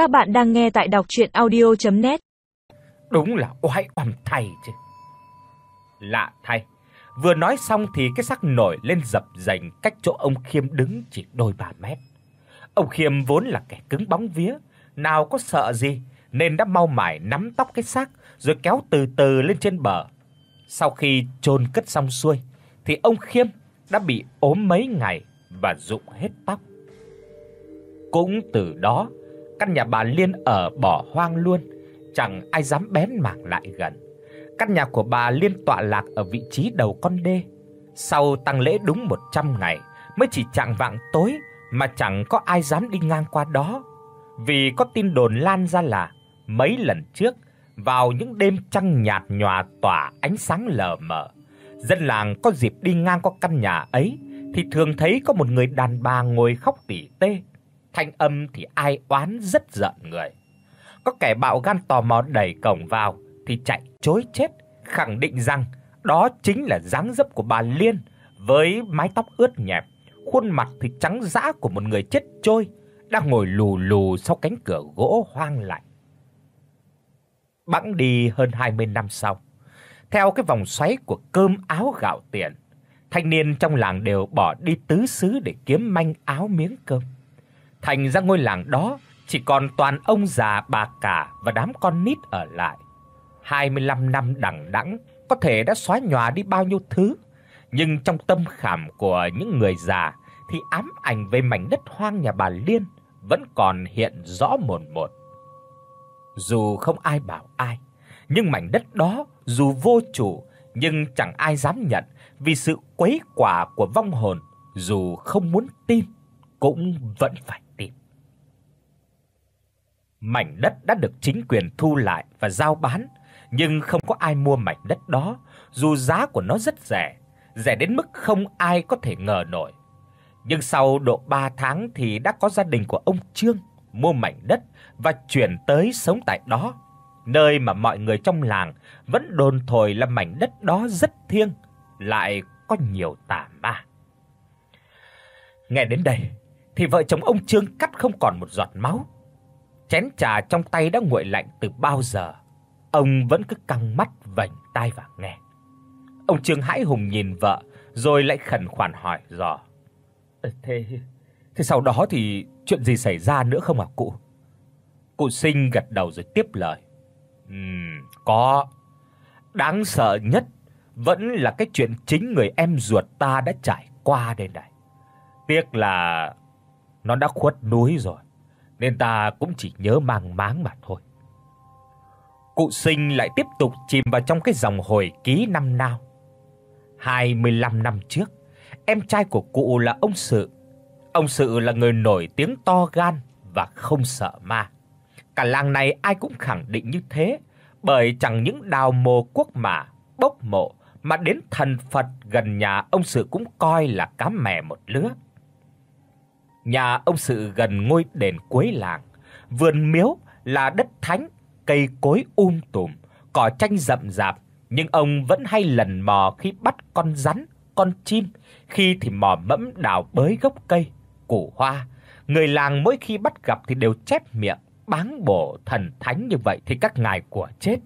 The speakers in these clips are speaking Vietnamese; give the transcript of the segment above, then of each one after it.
Các bạn đang nghe tại đọc docchuyenaudio.net. Đúng là oai oăm thầy chứ. Lạ thay, vừa nói xong thì cái xác nổi lên dập dềnh cách chỗ ông Khiêm đứng chỉ đôi ba mét. Ông Khiêm vốn là kẻ cứng bóng vía, nào có sợ gì nên đã mau mải nắm tóc cái xác rồi kéo từ từ lên trên bờ. Sau khi chôn cất xong xuôi thì ông Khiêm đã bị ốm mấy ngày và rụng hết tóc. Cũng từ đó, căn nhà bà Liên ở bỏ hoang luôn, chẳng ai dám bén mảng lại gần. Căn nhà của bà Liên tọa lạc ở vị trí đầu con đê. Sau tang lễ đúng 100 ngày mới chỉ chạng vạng tối mà chẳng có ai dám đi ngang qua đó, vì có tin đồn lan ra là mấy lần trước vào những đêm trăng nhạt nhòa tỏa ánh sáng lờ mờ, dân làng có dịp đi ngang qua căn nhà ấy thì thường thấy có một người đàn bà ngồi khóc tỉ tê, thanh âm thì ai oán rất giận người. Có kẻ bạo gan tò mò đẩy cổng vào thì chạy chối chết, khẳng định rằng đó chính là dáng dấp của bà Liên với mái tóc ướt nhẹp, khuôn mặt thì trắng dã của một người chết trôi đang ngồi lù lù sau cánh cửa gỗ hoang lạnh. Bẵng đi hơn 20 năm sau, theo cái vòng xoáy của cơm áo gạo tiền, thanh niên trong làng đều bỏ đi tứ xứ để kiếm manh áo miếng cơm. Thành ra ngôi làng đó chỉ còn toàn ông già bà cả và đám con nít ở lại. 25 năm đằng đẵng có thể đã xóa nhòa đi bao nhiêu thứ, nhưng trong tâm khảm của những người già thì ám ảnh về mảnh đất hoang nhà bà Liên vẫn còn hiện rõ mồn một. Dù không ai bảo ai, nhưng mảnh đất đó dù vô chủ nhưng chẳng ai dám nhận vì sự quấy quả của vong hồn, dù không muốn tin cũng vẫn phải. Mảnh đất đã được chính quyền thu lại và giao bán, nhưng không có ai mua mảnh đất đó, dù giá của nó rất rẻ, rẻ đến mức không ai có thể ngờ nổi. Nhưng sau độ 3 tháng thì đã có gia đình của ông Trương mua mảnh đất và chuyển tới sống tại đó, nơi mà mọi người trong làng vẫn đồn thổi là mảnh đất đó rất thiêng, lại có nhiều tà ma. Nghe đến đây thì vợ chồng ông Trương cắt không còn một giọt máu. Chén trà trong tay đã nguội lạnh từ bao giờ, ông vẫn cứ căng mắt vành tai và nghe. Ông Trương hãi hùng nhìn vợ rồi lại khẩn khoản hỏi dò: "Thế thế sau đó thì chuyện gì xảy ra nữa không ạ cụ?" Cụ Sinh gật đầu rồi tiếp lời: "Ừm, có. Đáng sợ nhất vẫn là cái chuyện chính người em ruột ta đã trải qua đây này. Tiếc là nó đã khuất núi rồi, nên ta cũng chỉ nhớ mang máng mà thôi." Cụ Sinh lại tiếp tục chìm vào trong cái dòng hồi ký năm nào. 25 năm trước, em trai của cụ là ông Sự. Ông Sự là người nổi tiếng to gan và không sợ ma. Cả làng này ai cũng khẳng định như thế, bởi chẳng những đào mồ quốc mà bốc mộ mà đến thần Phật gần nhà ông Sự cũng coi là cá mè một lứa. Nhà ông Sự gần ngôi đền cuối làng, vườn miếu là đất thánh, cây cối um tùm, cỏ tranh rậm rạp, nhưng ông vẫn hay lần mò khi bắt con rắn, con chim, khi thì mò mẫm đào bới gốc cây, củ hoa. Người làng mỗi khi bắt gặp thì đều chép miệng báng bổ thần thánh như vậy thì các ngài của chết.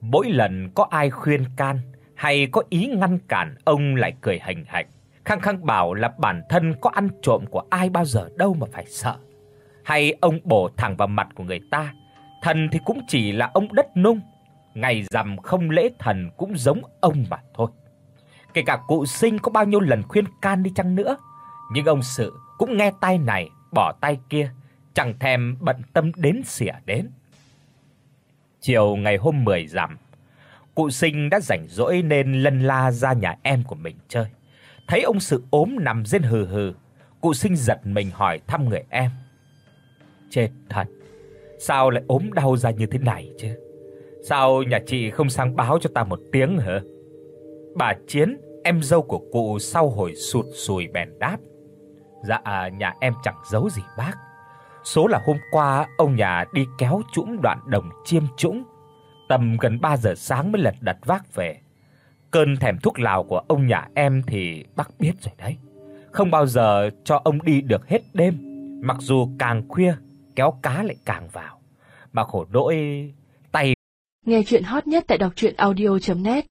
Mỗi lần có ai khuyên can hay có ý ngăn cản ông lại cười hành hạch, khăng khăng bảo là bản thân có ăn trộm của ai bao giờ đâu mà phải sợ. Hay ông bổ thẳng vào mặt của người ta, thần thì cũng chỉ là ông đất nung, ngày rằm không lễ thần cũng giống ông mà thôi. Kể cả cụ Sinh có bao nhiêu lần khuyên can đi chăng nữa, nhưng ông sự cũng nghe tai này bỏ tai kia, chẳng thèm bận tâm đến xỉa đến. Chiều ngày hôm 10 rằm, cụ Sinh đã rảnh rỗi nên lân la ra nhà em của mình chơi. Thấy ông sự ốm nằm trên hừ hừ, cụ Sinh giật mình hỏi thăm người em. Chết thật, sao lại ốm đau ra như thế này chứ? Sao nhà chị không sang báo cho ta một tiếng hả? Bà Chiến, em dâu của cụ sau hồi sụt sùi bèn đáp. Dạ nhà em chẳng giấu gì bác. Số là hôm qua ông nhà đi kéo trũng đoạn đồng chiêm trũng, tầm gần 3 giờ sáng mới lật đật vác về. Cơn thèm thuốc lào của ông nhà em thì bác biết rồi đấy. Không bao giờ cho ông đi được hết đêm, mặc dù càng khuya kéo cá lại càng vào. Mà khổ nỗi tay Nghe truyện hot nhất tại doctruyenaudio.net